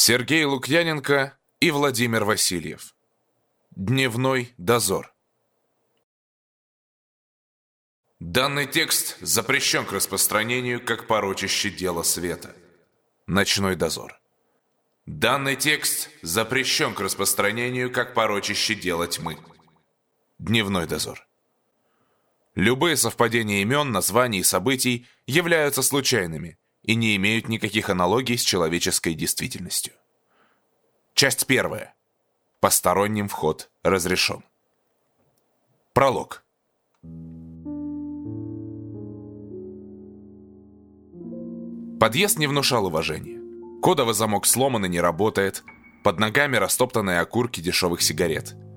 Сергей Лукьяненко и Владимир Васильев. Дневной дозор. Данный текст запрещен к распространению как порочащий дело света. Ночной дозор. Данный текст запрещен к распространению как порочащий дело тьмы. Дневной дозор. Любые совпадения имен, названий и событий являются случайными и не имеют никаких аналогий с человеческой действительностью. Часть первая. Посторонним вход разрешен. Пролог. Подъезд не внушал уважения. Кодовый замок сломан и не работает. Под ногами растоптанные окурки дешевых сигарет –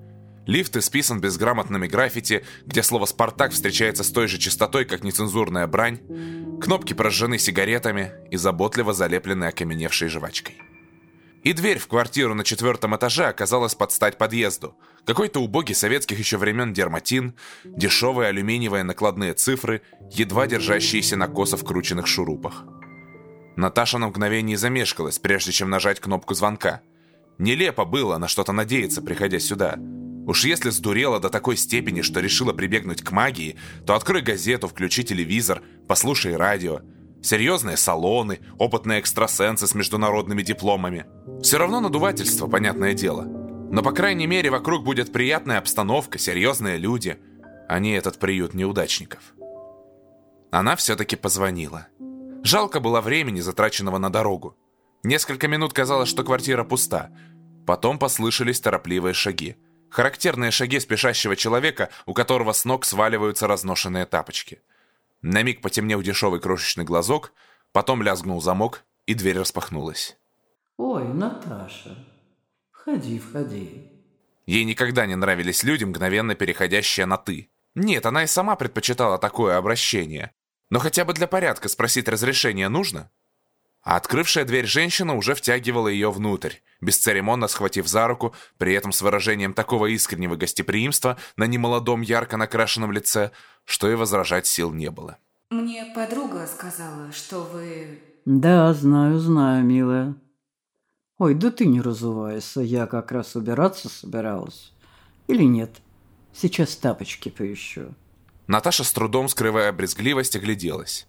Лифт исписан безграмотными граффити, где слово «Спартак» встречается с той же частотой, как нецензурная брань. Кнопки прожжены сигаретами и заботливо залеплены окаменевшей жвачкой. И дверь в квартиру на четвертом этаже оказалась под стать подъезду. Какой-то убогий советских еще времен дерматин, дешевые алюминиевые накладные цифры, едва держащиеся на косо вкрученных шурупах. Наташа на мгновение замешкалась, прежде чем нажать кнопку звонка. Нелепо было на что-то надеяться, приходя сюда – Уж если сдурела до такой степени, что решила прибегнуть к магии, то открой газету, включи телевизор, послушай радио. Серьезные салоны, опытные экстрасенсы с международными дипломами. Все равно надувательство, понятное дело. Но, по крайней мере, вокруг будет приятная обстановка, серьезные люди, а не этот приют неудачников. Она все-таки позвонила. Жалко было времени, затраченного на дорогу. Несколько минут казалось, что квартира пуста. Потом послышались торопливые шаги. Характерные шаги спешащего человека, у которого с ног сваливаются разношенные тапочки. На миг потемнел дешевый крошечный глазок, потом лязгнул замок, и дверь распахнулась. «Ой, Наташа, входи, входи». Ей никогда не нравились люди, мгновенно переходящие на «ты». Нет, она и сама предпочитала такое обращение. Но хотя бы для порядка спросить разрешение нужно? А открывшая дверь женщина уже втягивала ее внутрь, бесцеремонно схватив за руку, при этом с выражением такого искреннего гостеприимства на немолодом ярко накрашенном лице, что и возражать сил не было. «Мне подруга сказала, что вы...» «Да, знаю, знаю, милая. Ой, да ты не разувайся, я как раз убираться собиралась. Или нет? Сейчас тапочки поищу». Наташа с трудом, скрывая брезгливость, огляделась.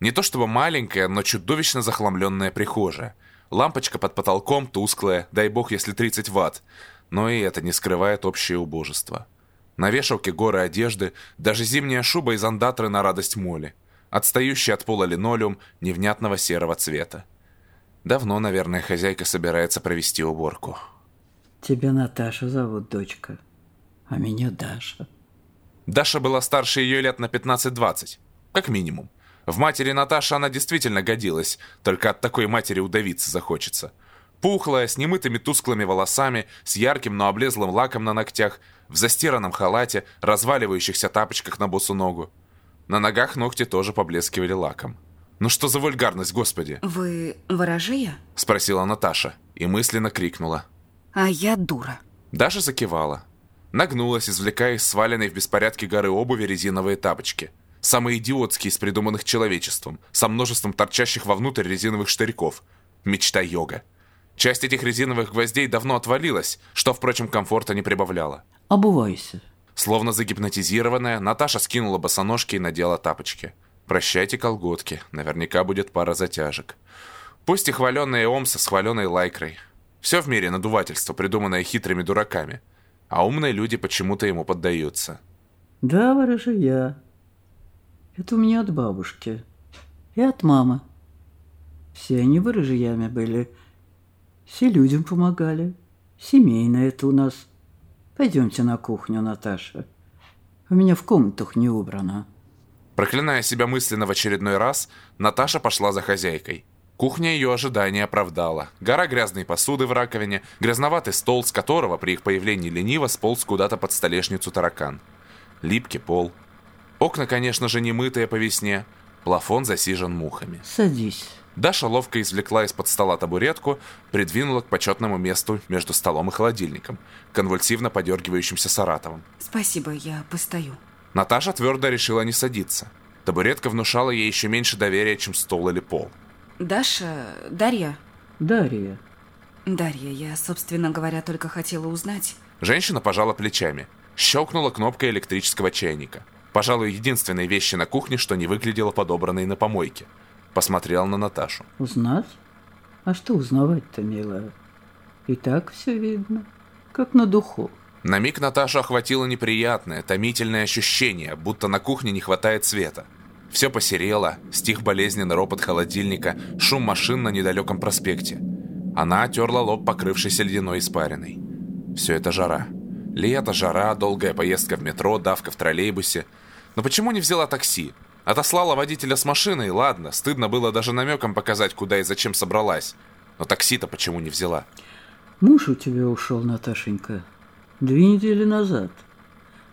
Не то чтобы маленькая, но чудовищно захламленная прихожая. Лампочка под потолком тусклая, дай бог, если 30 ватт. Но и это не скрывает общее убожество. На вешалке горы одежды, даже зимняя шуба из андатры на радость моли. Отстающий от пола линолеум невнятного серого цвета. Давно, наверное, хозяйка собирается провести уборку. Тебя Наташа зовут, дочка. А меня Даша. Даша была старше ее лет на 15-20, как минимум. В матери Наташи она действительно годилась, только от такой матери удавиться захочется. Пухлая, с немытыми тусклыми волосами, с ярким, но облезлым лаком на ногтях, в застиранном халате, разваливающихся тапочках на босу ногу. На ногах ногти тоже поблескивали лаком. «Ну что за вульгарность, господи?» «Вы ворожия?» – спросила Наташа и мысленно крикнула. «А я дура». Даша закивала. Нагнулась, извлекая из сваленной в беспорядке горы обуви резиновые тапочки – Самый идиотский из придуманных человечеством, со множеством торчащих вовнутрь резиновых штырьков. Мечта йога. Часть этих резиновых гвоздей давно отвалилась, что, впрочем, комфорта не прибавляло. «Обувайся». Словно загипнотизированная, Наташа скинула босоножки и надела тапочки. «Прощайте колготки, наверняка будет пара затяжек». Пусть и хваленная Омса с хваленой лайкрой. Все в мире надувательство, придуманное хитрыми дураками. А умные люди почему-то ему поддаются. «Да, ворожия», это у меня от бабушки и от мамы. Все они ворожьями были. Все людям помогали. Семейно это у нас. Пойдемте на кухню, Наташа. У меня в комнатах не убрано. Проклиная себя мысленно в очередной раз, Наташа пошла за хозяйкой. Кухня ее ожидания оправдала. Гора грязной посуды в раковине, грязноватый стол, с которого при их появлении лениво сполз куда-то под столешницу таракан. Липкий пол, Окна, конечно же, не мытые по весне. Плафон засижен мухами. Садись. Даша ловко извлекла из-под стола табуретку, придвинула к почетному месту между столом и холодильником, конвульсивно подергивающимся Саратовым. Спасибо, я постою. Наташа твердо решила не садиться. Табуретка внушала ей еще меньше доверия, чем стол или пол. Даша, Дарья. Дарья. Дарья, я, собственно говоря, только хотела узнать. Женщина пожала плечами. Щелкнула кнопкой электрического чайника. Пожалуй, единственной вещи на кухне, что не выглядело подобранной на помойке. Посмотрел на Наташу. Узнать? А что узнавать-то, милая? И так все видно, как на духу. На миг Наташу охватило неприятное, томительное ощущение, будто на кухне не хватает света. Все посерело, стих болезненный ропот холодильника, шум машин на недалеком проспекте. Она отерла лоб, покрывшийся ледяной испариной. Все это жара. Лето, жара, долгая поездка в метро, давка в троллейбусе. Но почему не взяла такси? Отослала водителя с машиной, ладно, стыдно было даже намеком показать, куда и зачем собралась. Но такси-то почему не взяла? Муж у тебя ушел, Наташенька, две недели назад.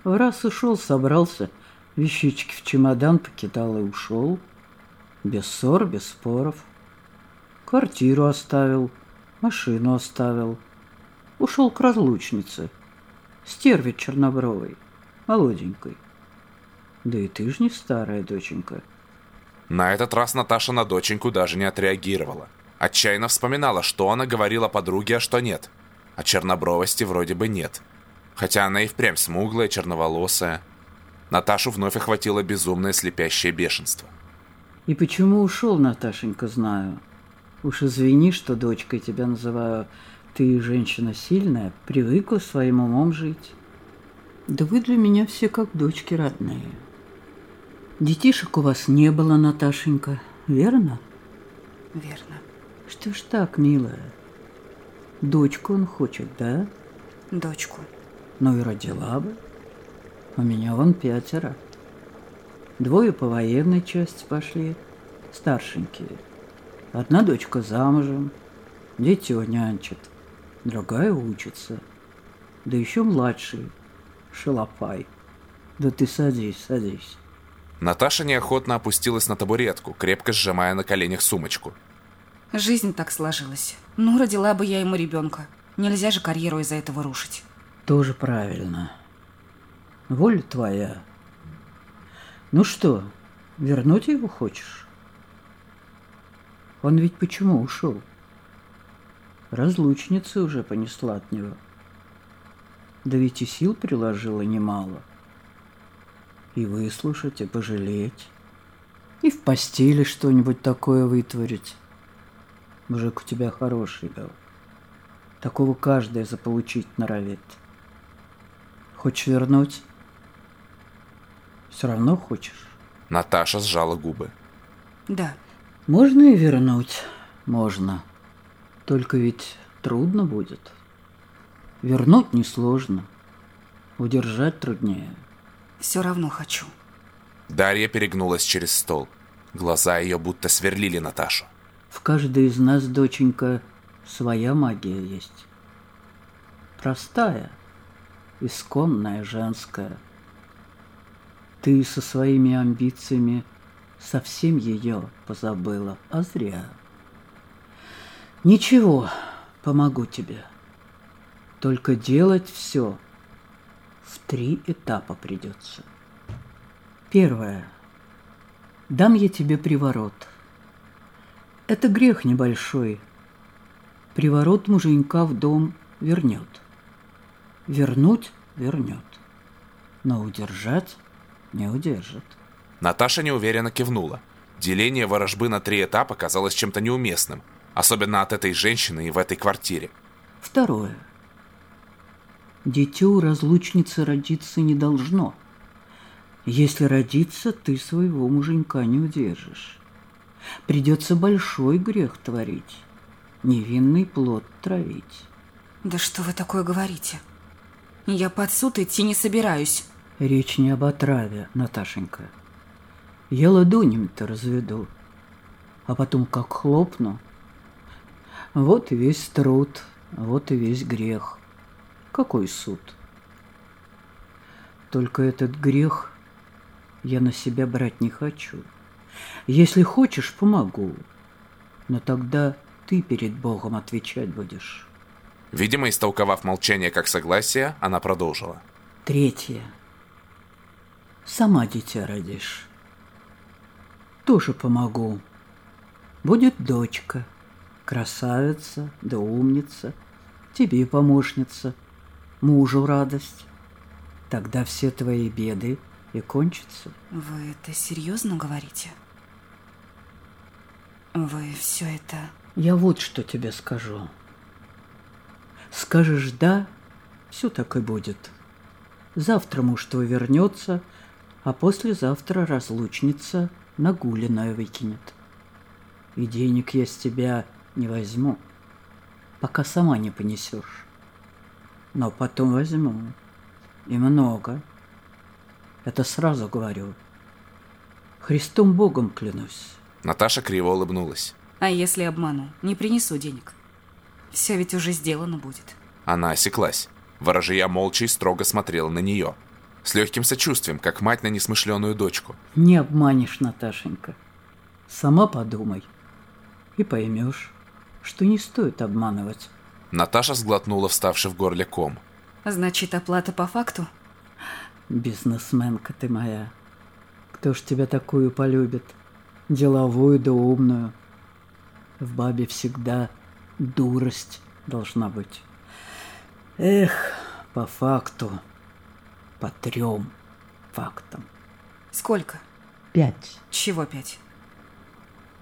В раз ушел, собрался, вещички в чемодан покидал и ушел. Без ссор, без споров. Квартиру оставил, машину оставил. Ушел к разлучнице, стерве чернобровой, молоденькой. Да и ты ж не старая доченька. На этот раз Наташа на доченьку даже не отреагировала. Отчаянно вспоминала, что она говорила подруге, а что нет. А чернобровости вроде бы нет. Хотя она и впрямь смуглая, черноволосая. Наташу вновь охватило безумное слепящее бешенство. И почему ушел, Наташенька, знаю. Уж извини, что дочкой тебя называю. Ты женщина сильная, привыкла своим умом жить. Да вы для меня все как дочки родные. Детишек у вас не было, Наташенька, верно? Верно. Что ж так, милая? Дочку он хочет, да? Дочку. Ну и родила бы. У меня вон пятеро. Двое по военной части пошли, старшенькие. Одна дочка замужем, дитё нянчит, другая учится. Да еще младший, шалопай. Да ты садись, садись. Наташа неохотно опустилась на табуретку, крепко сжимая на коленях сумочку. Жизнь так сложилась. Ну, родила бы я ему ребенка. Нельзя же карьеру из-за этого рушить. Тоже правильно. Воля твоя. Ну что, вернуть его хочешь? Он ведь почему ушел? Разлучница уже понесла от него. Да ведь и сил приложила немало. И выслушать, и пожалеть. И в постели что-нибудь такое вытворить. Мужик у тебя хороший был. Такого каждая заполучить норовит. Хочешь вернуть? Все равно хочешь? Наташа сжала губы. Да. Можно и вернуть. Можно. Только ведь трудно будет. Вернуть несложно. Удержать труднее. Все равно хочу. Дарья перегнулась через стол. Глаза ее будто сверлили Наташу. В каждой из нас, доченька, своя магия есть. Простая, исконная, женская. Ты со своими амбициями совсем ее позабыла, а зря. Ничего, помогу тебе. Только делать все в три этапа придется. Первое. Дам я тебе приворот. Это грех небольшой. Приворот муженька в дом вернет. Вернуть вернет. Но удержать не удержит. Наташа неуверенно кивнула. Деление ворожбы на три этапа казалось чем-то неуместным, особенно от этой женщины и в этой квартире. Второе. Дитю разлучницы родиться не должно. Если родиться, ты своего муженька не удержишь. Придется большой грех творить, невинный плод травить. Да что вы такое говорите? Я под суд идти не собираюсь. Речь не об отраве, Наташенька. Я ладонями-то разведу, а потом как хлопну. Вот и весь труд, вот и весь грех. Какой суд? Только этот грех я на себя брать не хочу. Если хочешь, помогу. Но тогда ты перед Богом отвечать будешь. Видимо, истолковав молчание как согласие, она продолжила. Третье. Сама дитя родишь. Тоже помогу. Будет дочка. Красавица, да умница, тебе помощница, мужу радость. Тогда все твои беды и кончатся. Вы это серьезно говорите? Вы все это... Я вот что тебе скажу. Скажешь «да», все так и будет. Завтра муж твой вернется, а послезавтра разлучница нагуленная выкинет. И денег я с тебя не возьму, пока сама не понесешь. Но потом возьму. И много. Это сразу говорю. Христом Богом клянусь. Наташа криво улыбнулась. А если обману? Не принесу денег. Все ведь уже сделано будет. Она осеклась. Ворожья молча и строго смотрела на нее. С легким сочувствием, как мать на несмышленую дочку. Не обманешь, Наташенька. Сама подумай. И поймешь, что не стоит обманывать. Наташа сглотнула вставший в горле ком. Значит, оплата по факту? Бизнесменка ты моя. Кто ж тебя такую полюбит? Деловую да умную. В бабе всегда дурость должна быть. Эх, по факту, по трем фактам. Сколько? Пять. Чего пять?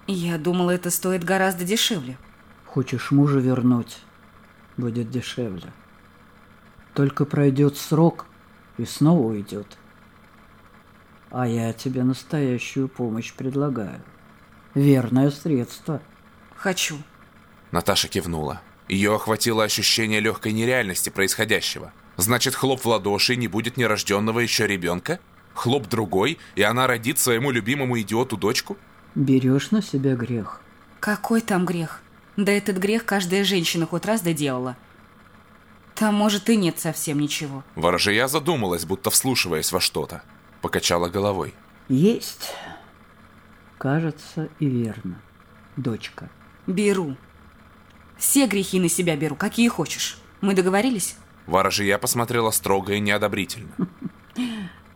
Я думала, это стоит гораздо дешевле. Хочешь мужа вернуть, будет дешевле. Только пройдет срок и снова уйдет. А я тебе настоящую помощь предлагаю. Верное средство. Хочу. Наташа кивнула. Ее охватило ощущение легкой нереальности происходящего. Значит, хлоп в ладоши не будет нерожденного еще ребенка? Хлоп другой, и она родит своему любимому идиоту дочку? Берешь на себя грех. Какой там грех? Да этот грех каждая женщина хоть раз доделала. Там, может, и нет совсем ничего. Ворожия задумалась, будто вслушиваясь во что-то. Покачала головой. Есть. Кажется, и верно. Дочка. Беру. Все грехи на себя беру, какие хочешь. Мы договорились? Ворожия посмотрела строго и неодобрительно.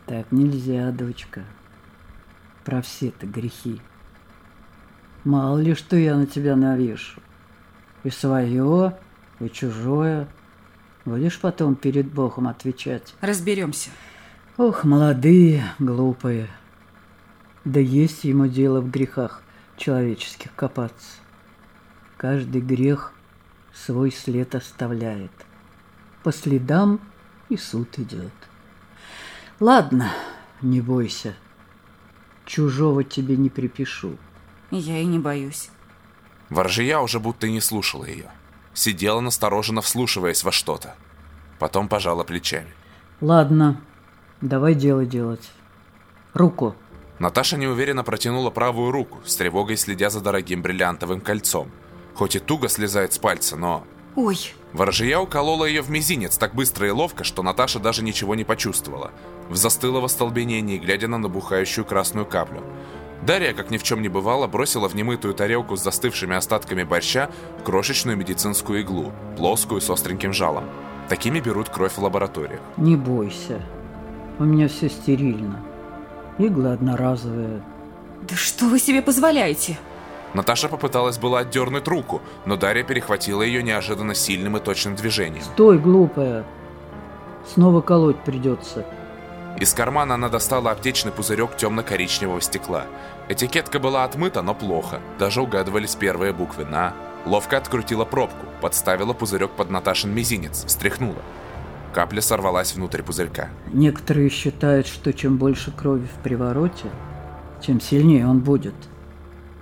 Так нельзя, дочка. Про все-то грехи. Мало ли, что я на тебя навешу. И свое, и чужое. Будешь потом перед Богом отвечать. Разберемся. Ох, молодые, глупые. Да есть ему дело в грехах человеческих копаться. Каждый грех свой след оставляет. По следам и суд идет. Ладно, не бойся. Чужого тебе не припишу. Я и не боюсь. Воржия уже будто и не слушала ее. Сидела настороженно, вслушиваясь во что-то. Потом пожала плечами. Ладно, давай дело делать. Руку. Наташа неуверенно протянула правую руку, с тревогой следя за дорогим бриллиантовым кольцом. Хоть и туго слезает с пальца, но... Ой, Ворожия уколола ее в мизинец так быстро и ловко, что Наташа даже ничего не почувствовала. Застыла в остолбенении, глядя на набухающую красную каплю. Дарья, как ни в чем не бывало, бросила в немытую тарелку с застывшими остатками борща крошечную медицинскую иглу, плоскую с остреньким жалом. Такими берут кровь в лабораториях. Не бойся. У меня все стерильно. Игла одноразовая. да что вы себе позволяете? Наташа попыталась было отдернуть руку, но Дарья перехватила ее неожиданно сильным и точным движением. Стой, глупая. Снова колоть придется. Из кармана она достала аптечный пузырек темно-коричневого стекла. Этикетка была отмыта, но плохо. Даже угадывались первые буквы «на». Ловко открутила пробку, подставила пузырек под Наташин мизинец, встряхнула. Капля сорвалась внутрь пузырька. Некоторые считают, что чем больше крови в привороте, тем сильнее он будет.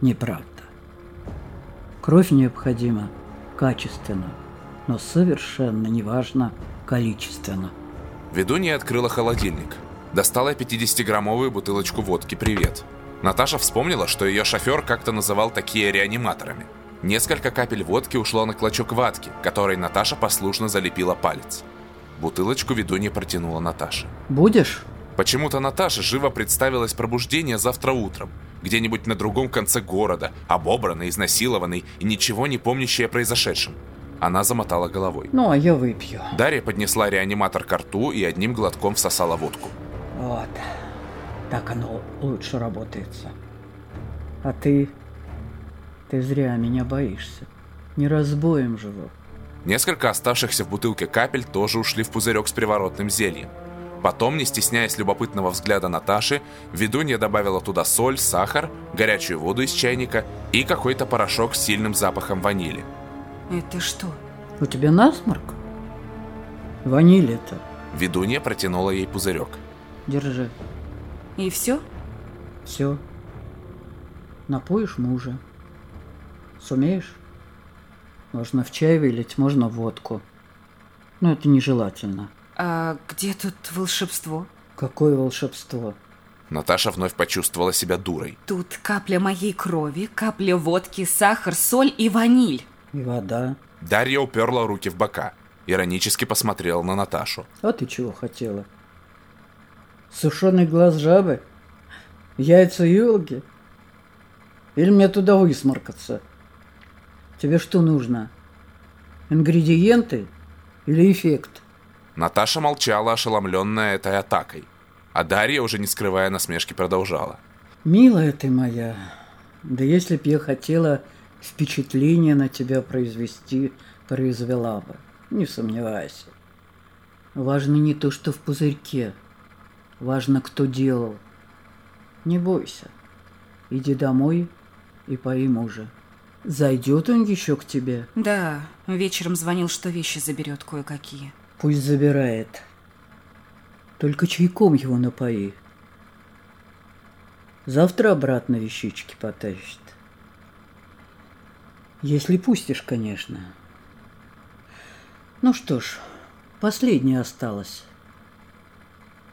Неправда. Кровь необходима качественно, но совершенно неважно количественно. Ведунья открыла холодильник. Достала 50-граммовую бутылочку водки «Привет». Наташа вспомнила, что ее шофер как-то называл такие реаниматорами. Несколько капель водки ушло на клочок ватки, которой Наташа послушно залепила палец. Бутылочку ведунья протянула Наташе. Будешь? Почему-то Наташа живо представилось пробуждение завтра утром, где-нибудь на другом конце города, обобранный, изнасилованный и ничего не помнящий о произошедшем. Она замотала головой. Ну, а я выпью. Дарья поднесла реаниматор к рту и одним глотком всосала водку. Вот. Так оно лучше работается. А ты... Ты зря меня боишься. Не разбоем его. Несколько оставшихся в бутылке капель тоже ушли в пузырек с приворотным зельем. Потом, не стесняясь любопытного взгляда Наташи, ведунья добавила туда соль, сахар, горячую воду из чайника и какой-то порошок с сильным запахом ванили. Это что? У тебя насморк? Ваниль это. Ведунья протянула ей пузырек. Держи. И все? Все. Напоишь мужа. Сумеешь? Можно в чай вылить, можно в водку. Но это нежелательно. А где тут волшебство? Какое волшебство? Наташа вновь почувствовала себя дурой. Тут капля моей крови, капля водки, сахар, соль и ваниль. И вода. Дарья уперла руки в бока. Иронически посмотрела на Наташу. А ты чего хотела? Сушеный глаз жабы? Яйца елки? Или мне туда высморкаться? Тебе что нужно? Ингредиенты или эффект? Наташа молчала, ошеломленная этой атакой. А Дарья, уже не скрывая насмешки, продолжала. Милая ты моя, да если б я хотела впечатление на тебя произвести, произвела бы. Не сомневайся. Важно не то, что в пузырьке. Важно, кто делал. Не бойся. Иди домой и пои мужа. Зайдет он еще к тебе? Да, вечером звонил, что вещи заберет кое-какие. Пусть забирает. Только чайком его напои. Завтра обратно вещички потащит. Если пустишь, конечно. Ну что ж, последнее осталось.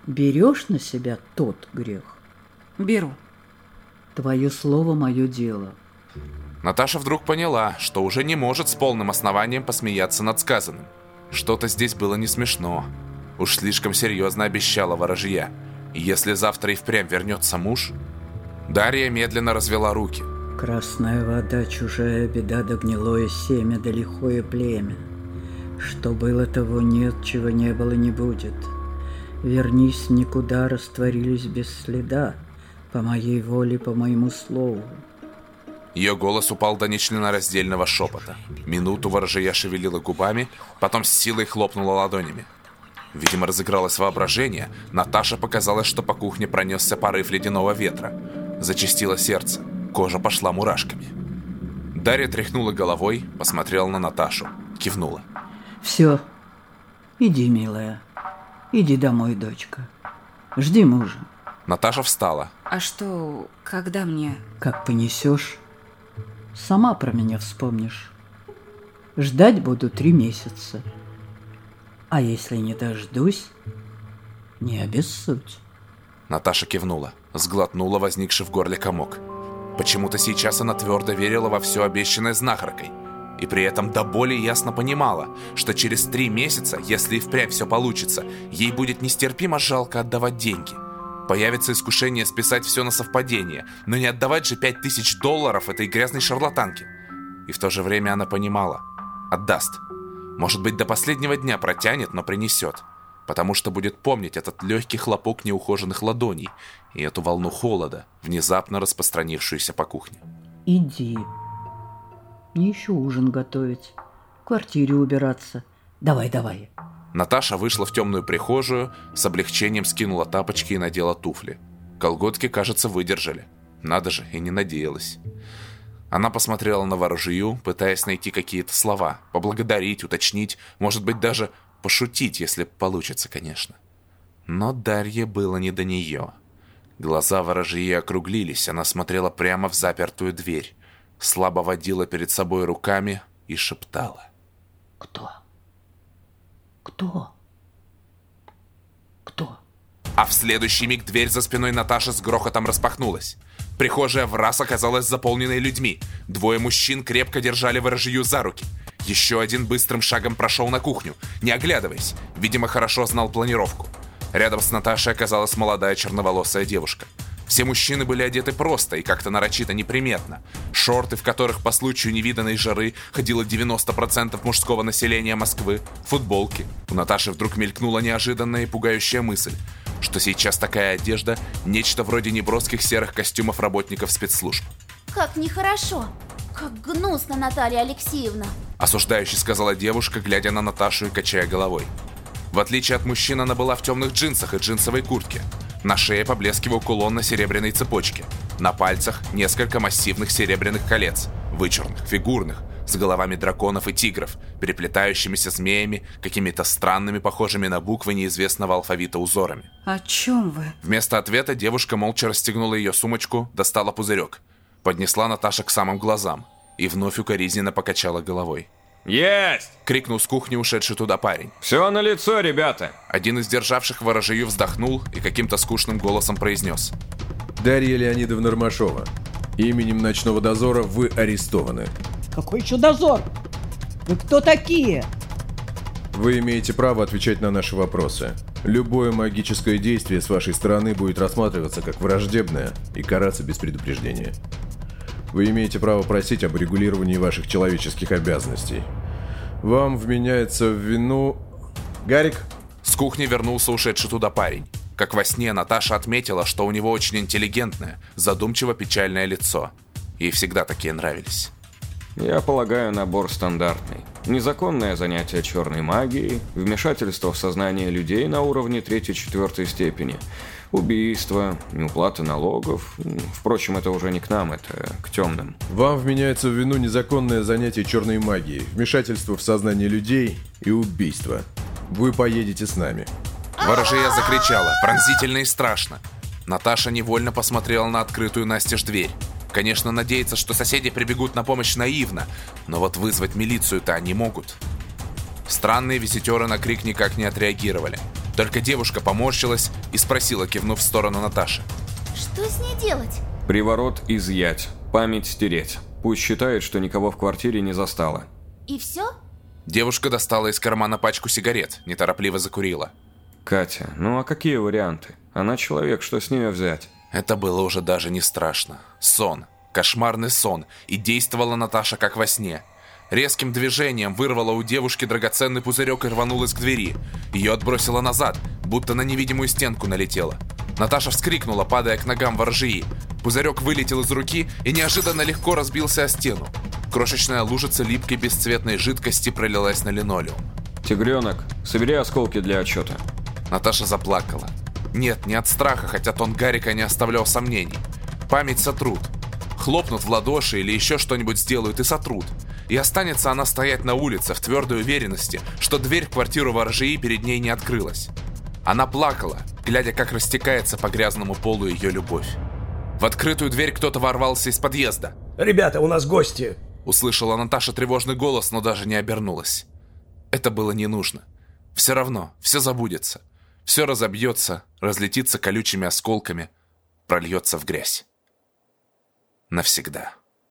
Берешь на себя тот грех? Беру. Твое слово – мое дело. Наташа вдруг поняла, что уже не может с полным основанием посмеяться над сказанным. Что-то здесь было не смешно. Уж слишком серьезно обещала ворожья. Если завтра и впрямь вернется муж... Дарья медленно развела руки. Красная вода, чужая беда, да гнилое семя, да лихое племя. Что было, того нет, чего не было, не будет. Вернись никуда, растворились без следа, по моей воле, по моему слову. Ее голос упал до нечленораздельного шепота. Минуту ворожья шевелила губами, потом с силой хлопнула ладонями. Видимо, разыгралось воображение. Наташа показалось, что по кухне пронесся порыв ледяного ветра. Зачастило сердце. Кожа пошла мурашками. Дарья тряхнула головой, посмотрела на Наташу. Кивнула. Все. Иди, милая. Иди домой, дочка. Жди мужа. Наташа встала. А что, когда мне... Как понесешь, сама про меня вспомнишь. Ждать буду три месяца. А если не дождусь, не обессудь. Наташа кивнула, сглотнула возникший в горле комок. Почему-то сейчас она твердо верила во все обещанное знахаркой. И при этом до боли ясно понимала, что через три месяца, если и впрямь все получится, ей будет нестерпимо жалко отдавать деньги. Появится искушение списать все на совпадение, но не отдавать же пять тысяч долларов этой грязной шарлатанке. И в то же время она понимала. Отдаст. Может быть, до последнего дня протянет, но принесет. Потому что будет помнить этот легкий хлопок неухоженных ладоней и эту волну холода, внезапно распространившуюся по кухне. Иди. Мне еще ужин готовить, в квартире убираться. Давай, давай. Наташа вышла в темную прихожую, с облегчением скинула тапочки и надела туфли. Колготки, кажется, выдержали. Надо же, и не надеялась. Она посмотрела на ворожью, пытаясь найти какие-то слова, поблагодарить, уточнить, может быть, даже пошутить, если получится, конечно. Но Дарье было не до нее. Глаза ворожьи округлились, она смотрела прямо в запертую дверь, слабо водила перед собой руками и шептала. Кто? Кто? Кто? А в следующий миг дверь за спиной Наташи с грохотом распахнулась. Прихожая в раз оказалась заполненной людьми. Двое мужчин крепко держали ворожью за руки. Еще один быстрым шагом прошел на кухню, не оглядываясь. Видимо, хорошо знал планировку. Рядом с Наташей оказалась молодая черноволосая девушка. Все мужчины были одеты просто и как-то нарочито неприметно. Шорты, в которых по случаю невиданной жары ходило 90% мужского населения Москвы, футболки. У Наташи вдруг мелькнула неожиданная и пугающая мысль, что сейчас такая одежда – нечто вроде неброских серых костюмов работников спецслужб. Как нехорошо. Как гнусно, Наталья Алексеевна. Осуждающе сказала девушка, глядя на Наташу и качая головой. В отличие от мужчин, она была в темных джинсах и джинсовой куртке. На шее поблескивал кулон на серебряной цепочке. На пальцах несколько массивных серебряных колец, вычурных, фигурных, с головами драконов и тигров, переплетающимися змеями, какими-то странными, похожими на буквы неизвестного алфавита узорами. О чем вы? Вместо ответа девушка молча расстегнула ее сумочку, достала пузырек, поднесла Наташа к самым глазам и вновь укоризненно покачала головой. «Есть!» — крикнул с кухни ушедший туда парень. «Все на лицо, ребята!» Один из державших ворожею вздохнул и каким-то скучным голосом произнес. Дарья Леонидовна Ромашова. Именем ночного дозора вы арестованы. Какой еще дозор? Вы кто такие? Вы имеете право отвечать на наши вопросы. Любое магическое действие с вашей стороны будет рассматриваться как враждебное и караться без предупреждения. Вы имеете право просить об регулировании ваших человеческих обязанностей. Вам вменяется в вину... Гарик? С кухни вернулся ушедший туда парень. Как во сне Наташа отметила, что у него очень интеллигентное, задумчиво-печальное лицо. Ей всегда такие нравились. Я полагаю, набор стандартный. Незаконное занятие черной магией, вмешательство в сознание людей на уровне третьей-четвертой степени, убийство, неуплата налогов. Впрочем, это уже не к нам, это к темным. Вам вменяется в вину незаконное занятие черной магией, вмешательство в сознание людей и убийство. Вы поедете с нами. Ворожея закричала, пронзительно и страшно. Наташа невольно посмотрела на открытую настежь дверь. Конечно, надеяться, что соседи прибегут на помощь наивно, но вот вызвать милицию-то они могут. Странные визитеры на крик никак не отреагировали. Только девушка поморщилась и спросила, кивнув в сторону Наташи. Что с ней делать? Приворот изъять, память стереть. Пусть считает, что никого в квартире не застала. И все? Девушка достала из кармана пачку сигарет, неторопливо закурила. Катя, ну а какие варианты? Она человек, что с нее взять? Это было уже даже не страшно. Сон. Кошмарный сон. И действовала Наташа как во сне. Резким движением вырвала у девушки драгоценный пузырек и рванулась к двери. Ее отбросило назад, будто на невидимую стенку налетела. Наташа вскрикнула, падая к ногам воржии. Пузырек вылетел из руки и неожиданно легко разбился о стену. Крошечная лужица липкой бесцветной жидкости пролилась на линолеум. Тигренок, собери осколки для отчета. Наташа заплакала. Нет, не от страха, хотя тон Гарика не оставлял сомнений. Память сотрут. Хлопнут в ладоши или еще что-нибудь сделают и сотрут. И останется она стоять на улице в твердой уверенности, что дверь в квартиру ворожии перед ней не открылась. Она плакала, глядя, как растекается по грязному полу ее любовь. В открытую дверь кто-то ворвался из подъезда. «Ребята, у нас гости!» Услышала Наташа тревожный голос, но даже не обернулась. Это было не нужно. Все равно, все забудется. Все разобьется, разлетится колючими осколками, прольется в грязь. Навсегда.